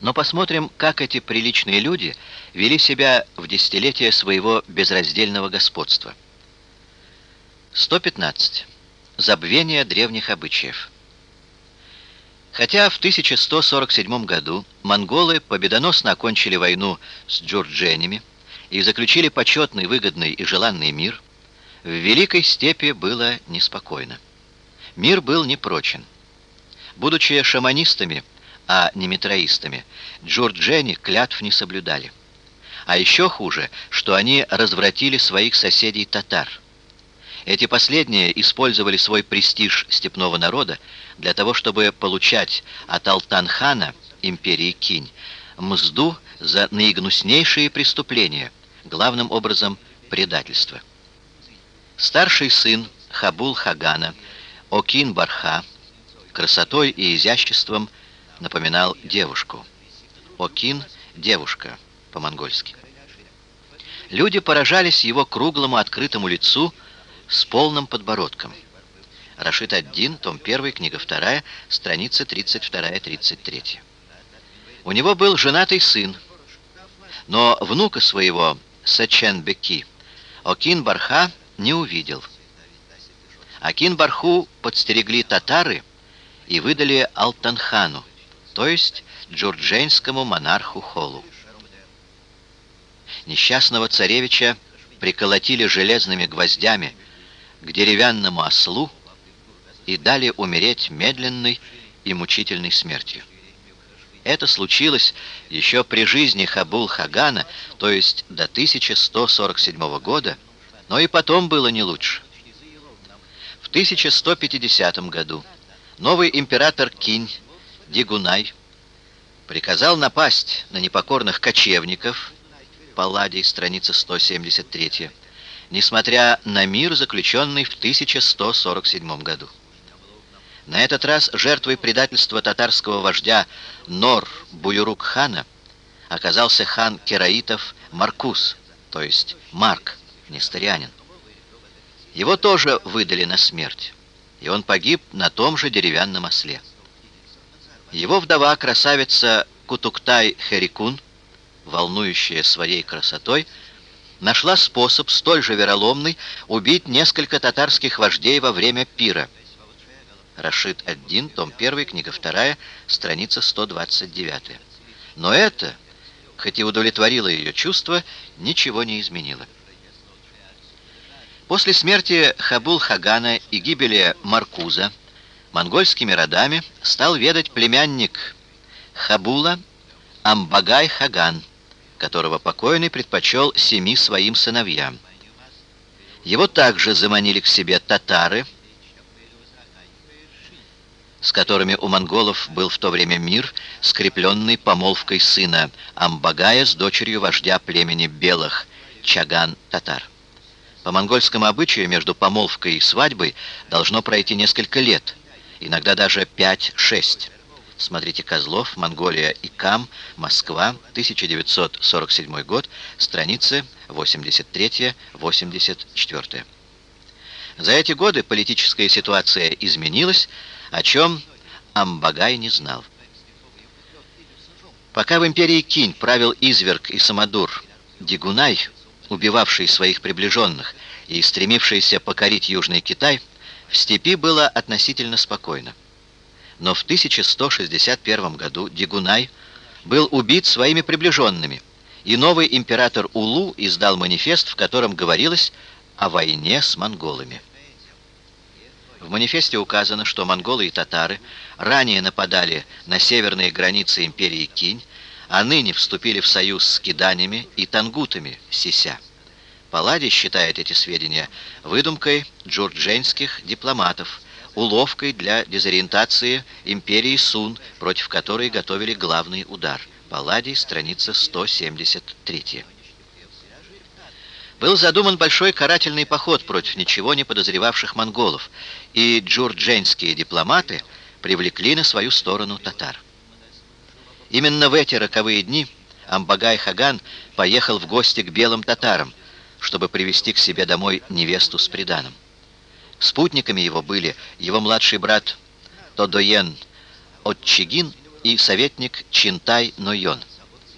Но посмотрим, как эти приличные люди вели себя в десятилетие своего безраздельного господства. 115. Забвение древних обычаев. Хотя в 1147 году монголы победоносно окончили войну с джурдженями и заключили почетный, выгодный и желанный мир, в Великой Степи было неспокойно. Мир был непрочен. Будучи шаманистами, а не метроистами, джурджени клятв не соблюдали. А еще хуже, что они развратили своих соседей татар. Эти последние использовали свой престиж степного народа для того, чтобы получать от Алтанхана, империи Кинь, мзду за наигнуснейшие преступления, главным образом предательство. Старший сын Хабул Хагана, Окин Барха, красотой и изяществом напоминал девушку. Окин — девушка, по-монгольски. Люди поражались его круглому открытому лицу с полным подбородком. Рашид Аддин, том 1, книга 2, страница 32-33. У него был женатый сын, но внука своего, Сачен Беки, Окин Барха не увидел. Акин Барху подстерегли татары и выдали Алтанхану, то есть джурдженскому монарху Холу. Несчастного царевича приколотили железными гвоздями к деревянному ослу и дали умереть медленной и мучительной смертью. Это случилось еще при жизни Хабул-Хагана, то есть до 1147 года, но и потом было не лучше. В 1150 году новый император Кинь Дигунай приказал напасть на непокорных кочевников, Палладий, страница 173, несмотря на мир, заключенный в 1147 году. На этот раз жертвой предательства татарского вождя Нор Буюрук-хана оказался хан Кераитов Маркус, то есть Марк, Несторианин. Его тоже выдали на смерть, и он погиб на том же деревянном осле. Его вдова, красавица Кутуктай Херикун, волнующая своей красотой, нашла способ, столь же вероломный, убить несколько татарских вождей во время пира. Рашид Аддин, том 1, книга 2, страница 129. Но это, хоть и удовлетворило ее чувства, ничего не изменило. После смерти Хабул-Хагана и гибели Маркуза монгольскими родами стал ведать племянник Хабула Амбагай-Хаган, которого покойный предпочел семи своим сыновьям. Его также заманили к себе татары, с которыми у монголов был в то время мир, скрепленный помолвкой сына Амбагая с дочерью вождя племени белых Чаган-татар. По монгольскому обычаю между помолвкой и свадьбой должно пройти несколько лет, иногда даже 5-6. Смотрите «Козлов», «Монголия и Кам», Москва, 1947 год, страницы 83-84. За эти годы политическая ситуация изменилась, о чем Амбагай не знал. Пока в империи Кинь правил изверг и самодур Дигунай, убивавший своих приближенных и стремившийся покорить Южный Китай, в степи было относительно спокойно. Но в 1161 году Дигунай был убит своими приближенными, и новый император Улу издал манифест, в котором говорилось о войне с монголами. В манифесте указано, что монголы и татары ранее нападали на северные границы империи Кинь, а ныне вступили в союз с киданями и тангутами Сися. Палладий считает эти сведения выдумкой джурдженских дипломатов, уловкой для дезориентации империи Сун, против которой готовили главный удар. Палладий, страница 173. Был задуман большой карательный поход против ничего не подозревавших монголов, и джурдженские дипломаты привлекли на свою сторону татар. Именно в эти роковые дни Амбагай-Хаган поехал в гости к белым татарам, чтобы привести к себе домой невесту с приданым. Спутниками его были его младший брат Тодоен Отчигин и советник Чинтай Нойон –